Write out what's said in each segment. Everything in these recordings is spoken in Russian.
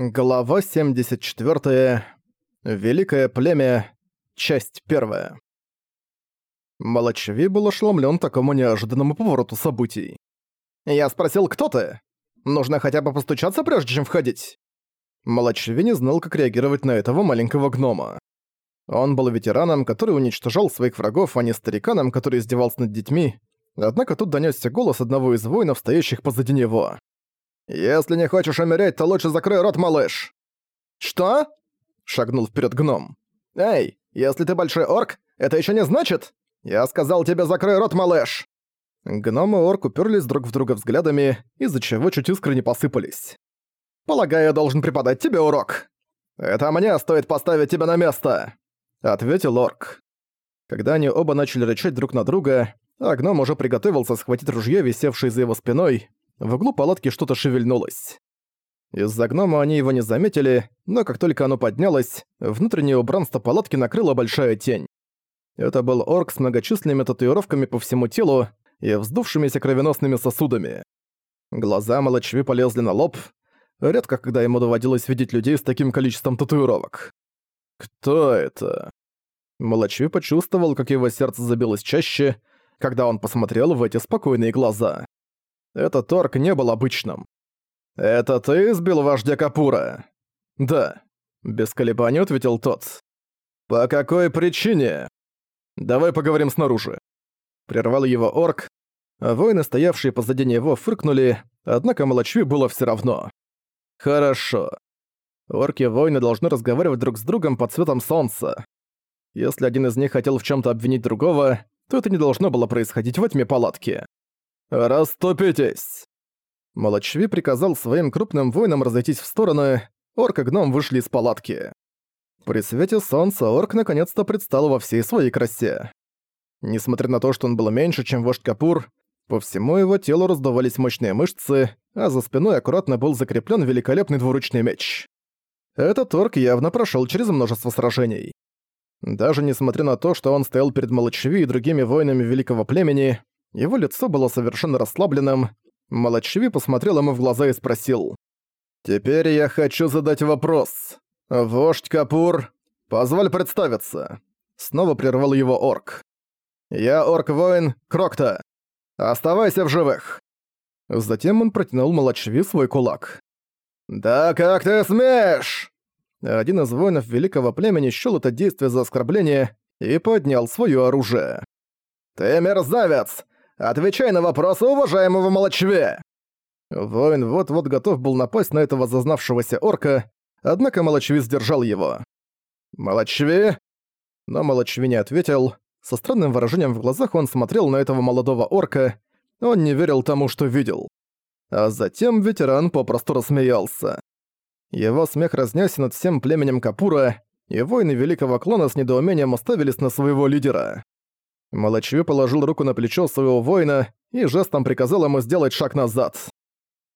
Глава 74. Великое племя. Часть 1. Молочеви был ошеломлен такому неожиданному повороту событий. «Я спросил, кто ты? Нужно хотя бы постучаться, прежде чем входить?» Молочеви не знал, как реагировать на этого маленького гнома. Он был ветераном, который уничтожал своих врагов, а не стариканом, который издевался над детьми, однако тут донёсся голос одного из воинов, стоящих позади него. «Если не хочешь умереть, то лучше закрой рот, малыш!» «Что?» — шагнул вперед гном. «Эй, если ты большой орк, это еще не значит? Я сказал тебе, закрой рот, малыш!» Гном и орк уперлись друг в друга взглядами, из-за чего чуть искры не посыпались. «Полагаю, я должен преподать тебе урок. Это мне стоит поставить тебя на место!» — ответил орк. Когда они оба начали рычать друг на друга, а гном уже приготовился схватить ружье, висевшее за его спиной, в углу палатки что-то шевельнулось. Из-за гнома они его не заметили, но как только оно поднялось, внутреннее убранство палатки накрыла большая тень. Это был орк с многочисленными татуировками по всему телу и вздувшимися кровеносными сосудами. Глаза молочви полезли на лоб. Редко когда ему доводилось видеть людей с таким количеством татуировок. «Кто это?» Молочви почувствовал, как его сердце забилось чаще, когда он посмотрел в эти спокойные глаза. Этот торг не был обычным. «Это ты сбил вождя Капура?» «Да», — без колебаний ответил тот. «По какой причине?» «Давай поговорим снаружи». Прервал его орк, воины, стоявшие позади него, фыркнули, однако Молочви было все равно. «Хорошо. Орки-воины должны разговаривать друг с другом под светом солнца. Если один из них хотел в чем то обвинить другого, то это не должно было происходить в тьме палатки. «Раступитесь!» Молочви приказал своим крупным воинам разойтись в стороны, орк и гном вышли из палатки. При свете солнца орк наконец-то предстал во всей своей красе. Несмотря на то, что он был меньше, чем вождь Капур, по всему его телу раздувались мощные мышцы, а за спиной аккуратно был закреплен великолепный двуручный меч. Этот орк явно прошел через множество сражений. Даже несмотря на то, что он стоял перед Молочви и другими воинами великого племени, его лицо было совершенно расслабленным. Молочеви посмотрел ему в глаза и спросил. «Теперь я хочу задать вопрос. Вождь Капур, позволь представиться». Снова прервал его орк. «Я орк-воин Крокта. Оставайся в живых». Затем он протянул Молочеви свой кулак. «Да как ты смеешь?» Один из воинов великого племени счёл это действие за оскорбление и поднял своё оружие. «Ты мерзавец! Отвечай на вопросы уважаемого Молочве!» Воин вот-вот готов был напасть на этого зазнавшегося орка, однако Молочви сдержал его. «Молочви?» Но Молочви не ответил. Со странным выражением в глазах он смотрел на этого молодого орка, он не верил тому, что видел. А затем ветеран попросту рассмеялся. Его смех разнесся над всем племенем Капура, и воины Великого Клана с недоумением оставились на своего лидера. Молочви положил руку на плечо своего воина и жестом приказал ему сделать шаг назад.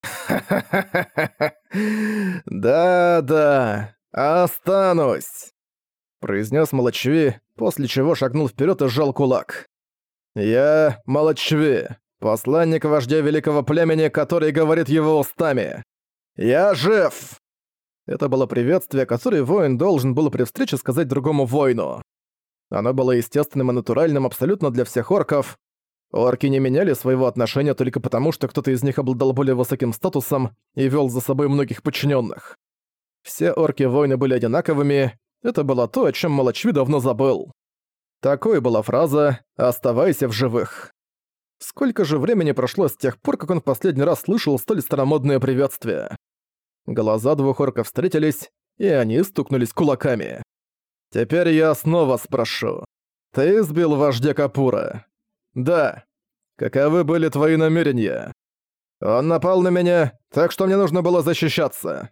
«Да-да, останусь!» произнес Молочви, после чего шагнул вперед и сжал кулак. «Я Молочви, посланник вождя великого племени, который говорит его устами. Я жив!» Это было приветствие, которое воин должен был при встрече сказать другому воину. Оно было естественным и натуральным абсолютно для всех орков. Орки не меняли своего отношения только потому, что кто-то из них обладал более высоким статусом и вел за собой многих подчиненных. Все орки-воины были одинаковыми, это было то, о чем Молочви давно забыл. Такой была фраза «Оставайся в живых». Сколько же времени прошло с тех пор, как он в последний раз слышал столь старомодное приветствие? Глаза двух орков встретились, и они стукнулись кулаками. Теперь я снова спрошу. Ты сбил вождя Капура? Да. Каковы были твои намерения? Он напал на меня, так что мне нужно было защищаться.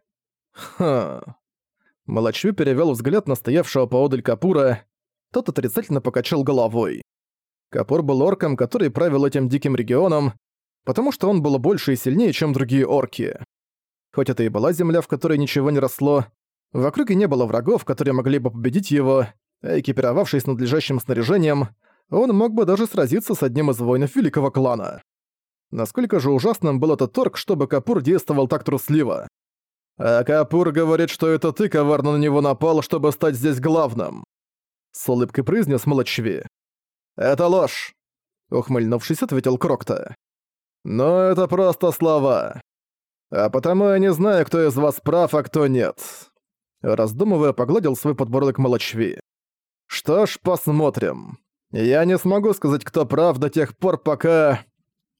Хм. Молочви перевёл взгляд на стоявшего поодаль Капура. Тот отрицательно покачал головой. Капур был орком, который правил этим диким регионом, потому что он был больше и сильнее, чем другие орки. Хоть это и была земля, в которой ничего не росло, в округе не было врагов, которые могли бы победить его, а экипировавшись надлежащим снаряжением, он мог бы даже сразиться с одним из воинов великого клана. Насколько же ужасным был этот торг, чтобы Капур действовал так трусливо. А Капур говорит, что это ты коварно на него напал, чтобы стать здесь главным. С улыбкой произнес Молочви. «Это ложь!» Ухмыльнувшись, ответил Крокта. «Но это просто слова. А потому я не знаю, кто из вас прав, а кто нет». Раздумывая, погладил свой подбородок Молочви. «Что ж, посмотрим. Я не смогу сказать, кто прав до тех пор, пока...»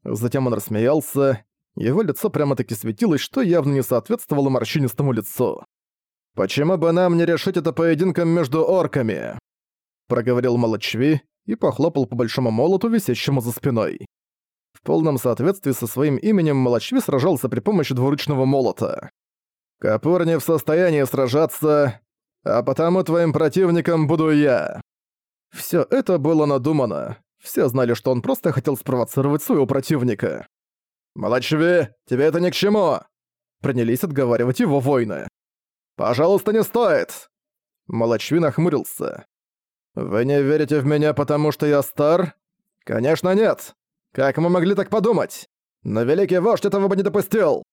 Затем он рассмеялся. Его лицо прямо-таки светилось, что явно не соответствовало морщинистому лицу. «Почему бы нам не решить это поединком между орками?» Проговорил Молочви и похлопал по большому молоту, висящему за спиной. В полном соответствии со своим именем Молочви сражался при помощи двуручного молота. «Капур не в состоянии сражаться, а потому твоим противником буду я». Всё это было надумано. Все знали, что он просто хотел спровоцировать своего противника. «Молочви, тебе это ни к чему!» Принялись отговаривать его воины. «Пожалуйста, не стоит!» Молочви нахмурился. «Вы не верите в меня, потому что я стар?» «Конечно нет! Как мы могли так подумать? Но великий вождь этого бы не допустил!»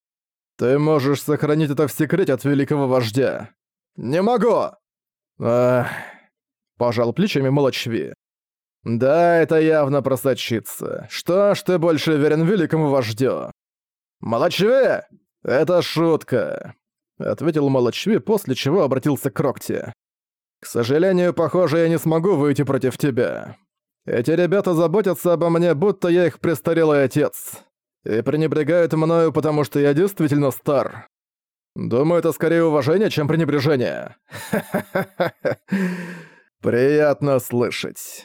«Ты можешь сохранить это в секрете от великого вождя». «Не могу!» «Ах...» Пожал плечами Молочви. «Да, это явно просочится. Что ж ты больше верен великому вождю?» «Молочви! Это шутка!» Ответил Молочви, после чего обратился к Крокте. «К сожалению, похоже, я не смогу выйти против тебя. Эти ребята заботятся обо мне, будто я их престарелый отец. И пренебрегают мною, потому что я действительно стар. Думаю, это скорее уважение, чем пренебрежение. Приятно слышать.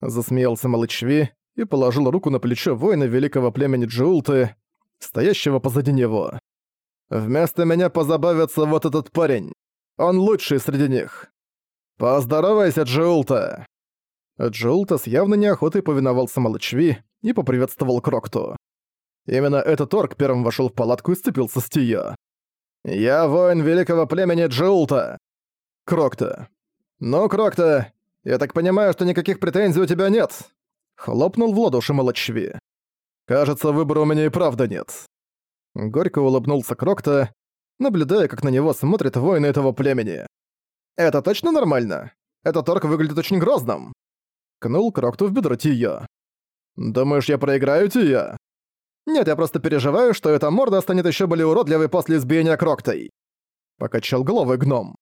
Засмеялся Малычви и положил руку на плечо воина великого племени Джулты, стоящего позади него. «Вместо меня позабавится вот этот парень. Он лучший среди них. Поздоровайся, Джулта!» Джулта с явной неохотой повиновался Малычви и поприветствовал Крокту. Именно этот орк первым вошел в палатку и сцепился с Тио. «Я воин великого племени Джулта!» «Крокта!» «Ну, Крокта, я так понимаю, что никаких претензий у тебя нет?» Хлопнул в ладоши Молочви. «Кажется, выбора у меня и правда нет». Горько улыбнулся Крокта, наблюдая, как на него смотрят воины этого племени. «Это точно нормально? Этот орк выглядит очень грозным!» Кнул Крокту в бедро Тия. «Думаешь, я проиграю Тия?» «Нет, я просто переживаю, что эта морда станет еще более уродливой после избиения Кроктой!» Покачал головой гном.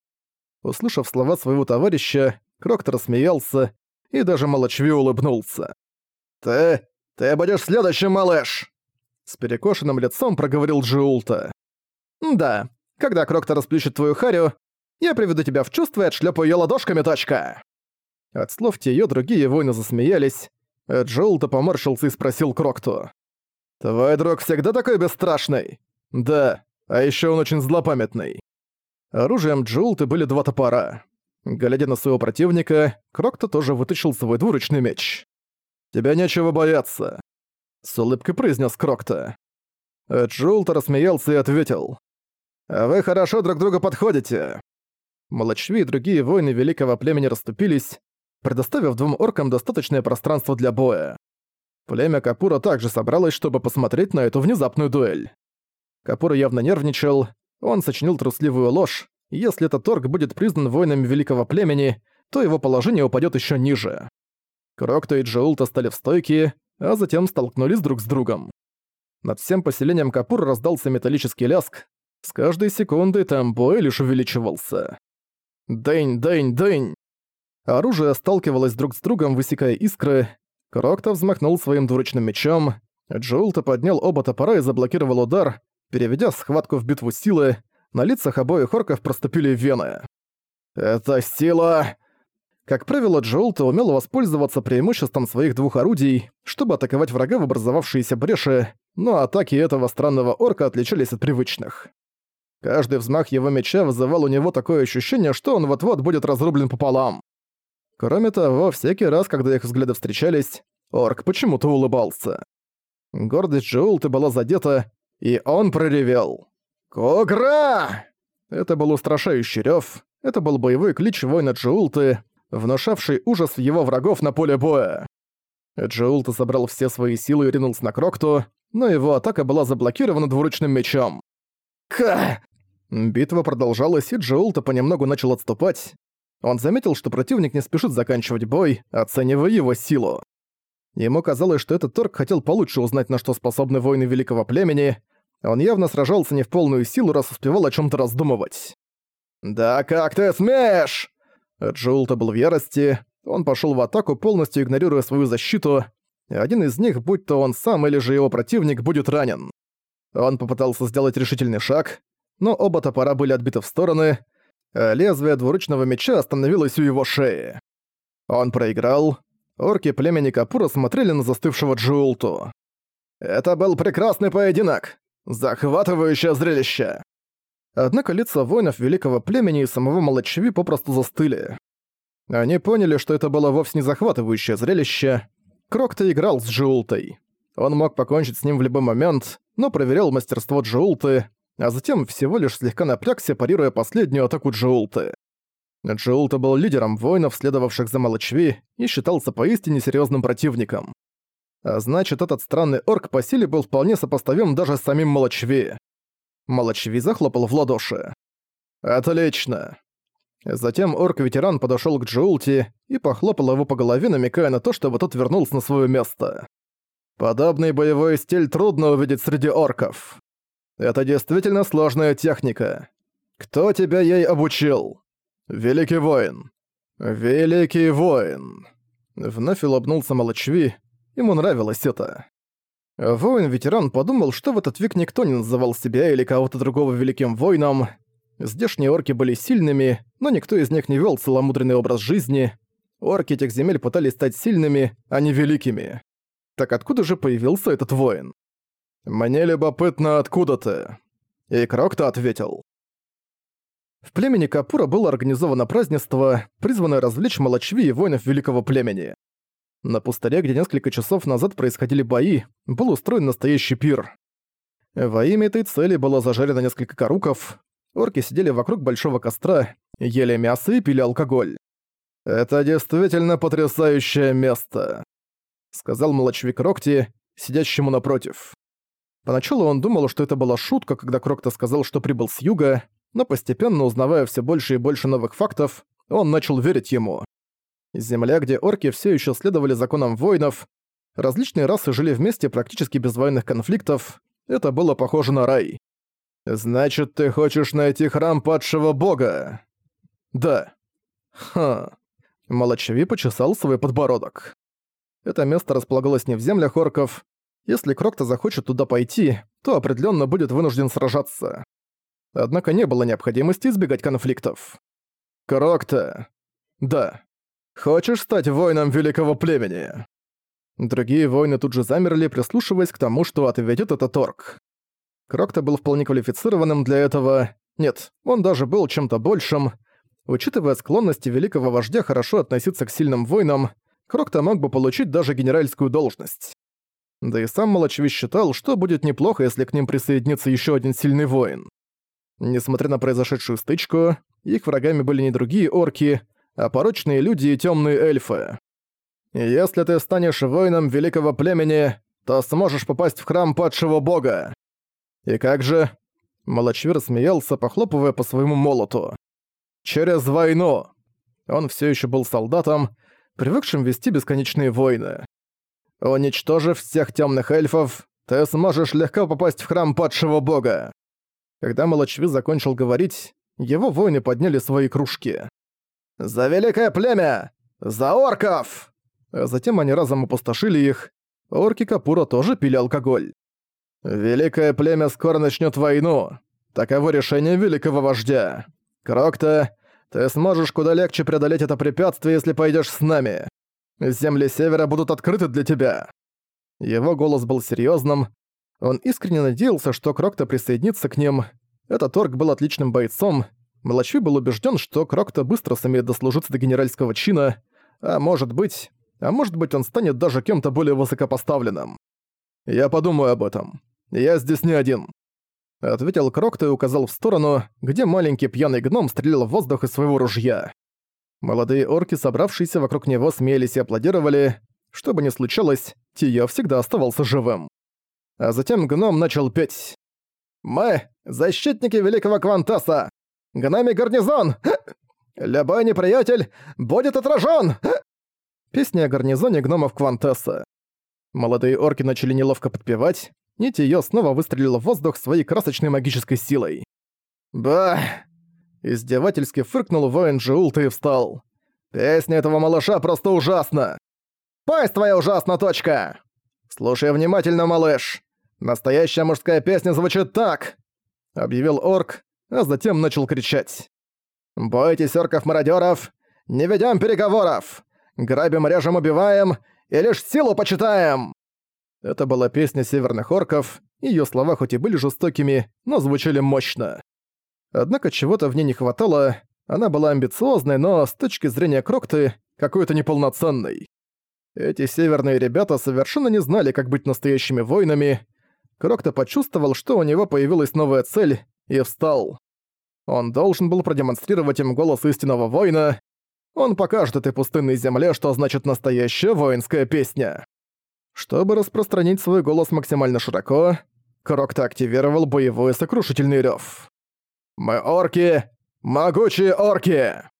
Услышав слова своего товарища, Кроктор рассмеялся, и даже Молочви улыбнулся. «Ты... ты будешь следующим, малыш!» С перекошенным лицом проговорил Джиулта. «Да, когда Кроктор расплющит твою харю, я приведу тебя в чувство и отшлепаю её ладошками, точка!» От слов Тиё другие воины засмеялись, а Джоулта поморщился и спросил Крокту. «Твой друг всегда такой бесстрашный?» «Да, а ещё он очень злопамятный». Оружием Джоулты были два топора. Глядя на своего противника, Крокто тоже вытащил свой двуручный меч. «Тебя нечего бояться», — с улыбкой произнес Крокто. Джулта рассмеялся и ответил. «А вы хорошо друг друга подходите». Молочви и другие воины великого племени расступились, предоставив двум оркам достаточное пространство для боя. Племя Капура также собралось, чтобы посмотреть на эту внезапную дуэль. Капура явно нервничал, он сочинил трусливую ложь, если этот торг будет признан воинами великого племени, то его положение упадет еще ниже. Крокто и Джоулта стали в стойке, а затем столкнулись друг с другом. Над всем поселением Капур раздался металлический ляск. С каждой секундой там бой лишь увеличивался. Дэнь, дэнь, дэнь! Оружие сталкивалось друг с другом, высекая искры. Крокто взмахнул своим двуручным мечом. Джоулта поднял оба топора и заблокировал удар, переведя схватку в битву силы, на лицах обоих орков проступили вены. «Это сила!» Как правило, Джоулта умел воспользоваться преимуществом своих двух орудий, чтобы атаковать врага в образовавшиеся бреши, но атаки этого странного орка отличались от привычных. Каждый взмах его меча вызывал у него такое ощущение, что он вот-вот будет разрублен пополам. Кроме того, всякий раз, когда их взгляды встречались, орк почему-то улыбался. Гордость Джоулты была задета, и он проревел. «Когра!» Это был устрашающий рёв, это был боевой клич воина Джоулты, внушавший ужас в его врагов на поле боя. Джоулта собрал все свои силы и ринулся на Крокту, но его атака была заблокирована двуручным мечом. «Ха!» Битва продолжалась, и Джоулта понемногу начал отступать. Он заметил, что противник не спешит заканчивать бой, оценивая его силу. Ему казалось, что этот торг хотел получше узнать, на что способны воины великого племени. Он явно сражался не в полную силу, раз успевал о чем то раздумывать. «Да как ты смеешь!» Джоулта был в ярости. Он пошел в атаку, полностью игнорируя свою защиту. Один из них, будь то он сам или же его противник, будет ранен. Он попытался сделать решительный шаг, но оба топора были отбиты в стороны, лезвие двуручного меча остановилось у его шеи. Он проиграл. Орки племени Капура смотрели на застывшего Джулту. Это был прекрасный поединок! Захватывающее зрелище! Однако лица воинов великого племени и самого Молочеви попросту застыли. Они поняли, что это было вовсе не захватывающее зрелище. Крокто играл с Джултой. Он мог покончить с ним в любой момент, но проверял мастерство Джоулты, а затем всего лишь слегка напрягся, парируя последнюю атаку Джоулты. Джоулта был лидером воинов, следовавших за Малачви, и считался поистине серьезным противником. А значит, этот странный орк по силе был вполне сопоставим даже с самим Малачви. Малачви захлопал в ладоши. «Отлично!» Затем орк-ветеран подошёл к Джоулти и похлопал его по голове, намекая на то, чтобы тот вернулся на своё место. Подобный боевой стиль трудно увидеть среди орков. Это действительно сложная техника. Кто тебя ей обучил? Великий воин. Великий воин. Вновь улыбнулся Молочви. Ему нравилось это. Воин-ветеран подумал, что в этот век никто не называл себя или кого-то другого великим воином. Здешние орки были сильными, но никто из них не вел целомудренный образ жизни. Орки этих земель пытались стать сильными, а не великими. Так откуда же появился этот воин? «Мне любопытно, откуда ты?» И Крокто ответил. В племени Капура было организовано празднество, призванное развлечь молочви и воинов великого племени. На пустыре, где несколько часов назад происходили бои, был устроен настоящий пир. Во имя этой цели было зажарено несколько коруков, орки сидели вокруг большого костра, ели мясо и пили алкоголь. «Это действительно потрясающее место», сказал молочевик Рокти, сидящему напротив. Поначалу он думал, что это была шутка, когда Крокто сказал, что прибыл с юга, но постепенно, узнавая все больше и больше новых фактов, он начал верить ему. Земля, где орки все еще следовали законам воинов, различные расы жили вместе практически без военных конфликтов, это было похоже на рай. «Значит, ты хочешь найти храм падшего бога?» «Да». «Ха». Молочеви почесал свой подбородок. Это место располагалось не в землях орков. Если Крокто захочет туда пойти, то определенно будет вынужден сражаться. Однако не было необходимости избегать конфликтов. Крокто. Да. Хочешь стать воином великого племени? Другие воины тут же замерли, прислушиваясь к тому, что ответит этот орк. Крокто был вполне квалифицированным для этого. Нет, он даже был чем-то большим. Учитывая склонности великого вождя хорошо относиться к сильным воинам, Крокто мог бы получить даже генеральскую должность. Да и сам Молочви считал, что будет неплохо, если к ним присоединится еще один сильный воин. Несмотря на произошедшую стычку, их врагами были не другие орки, а порочные люди и темные эльфы. «Если ты станешь воином великого племени, то сможешь попасть в храм падшего бога». «И как же?» Молочви рассмеялся, похлопывая по своему молоту. «Через войну!» Он все еще был солдатом, привыкшим вести бесконечные войны. Уничтожив всех темных эльфов, ты сможешь легко попасть в храм падшего бога. Когда Молочви закончил говорить, его воины подняли свои кружки. «За великое племя! За орков!» затем они разом опустошили их. Орки Капура тоже пили алкоголь. «Великое племя скоро начнет войну. Таково решение великого вождя. Крокта, ты сможешь куда легче преодолеть это препятствие, если пойдешь с нами. Земли Севера будут открыты для тебя». Его голос был серьезным. Он искренне надеялся, что Крокто присоединится к ним. Этот орк был отличным бойцом. Мелочви был убежден, что Крокто быстро сумеет дослужиться до генеральского чина, а может быть... А может быть, он станет даже кем-то более высокопоставленным. Я подумаю об этом. Я здесь не один. Ответил Крокто и указал в сторону, где маленький пьяный гном стрелял в воздух из своего ружья. Молодые орки, собравшиеся вокруг него, смеялись и аплодировали. Что бы ни случилось, Тия всегда оставался живым. А затем гном начал петь. Мы — защитники Великого Квантаса! Гнами гарнизон! Любой неприятель будет отражен! Песня о гарнизоне гномов Квантеса. Молодые орки начали неловко подпевать, нить её снова выстрелила в воздух своей красочной магической силой. «Ба!» Издевательски фыркнул воин Джиулта и встал. «Песня этого малыша просто ужасна!» «Пасть твоя ужасна, точка!» «Слушай внимательно, малыш! Настоящая мужская песня звучит так!» Объявил орк, а затем начал кричать. «Бойтесь орков-мародёров! Не ведём переговоров! Грабим, режем, убиваем и лишь силу почитаем!» Это была песня северных орков, её слова хоть и были жестокими, но звучали мощно. Однако чего-то в ней не хватало, она была амбициозной, но с точки зрения Крокты, какой-то неполноценной. Эти северные ребята совершенно не знали, как быть настоящими воинами. Крокта почувствовал, что у него появилась новая цель, и встал. Он должен был продемонстрировать им голос истинного воина. Он покажет этой пустынной земле, что значит настоящая воинская песня. Чтобы распространить свой голос максимально широко, Крокта активировал боевой сокрушительный рёв. «Мы орки! Могучие орки!»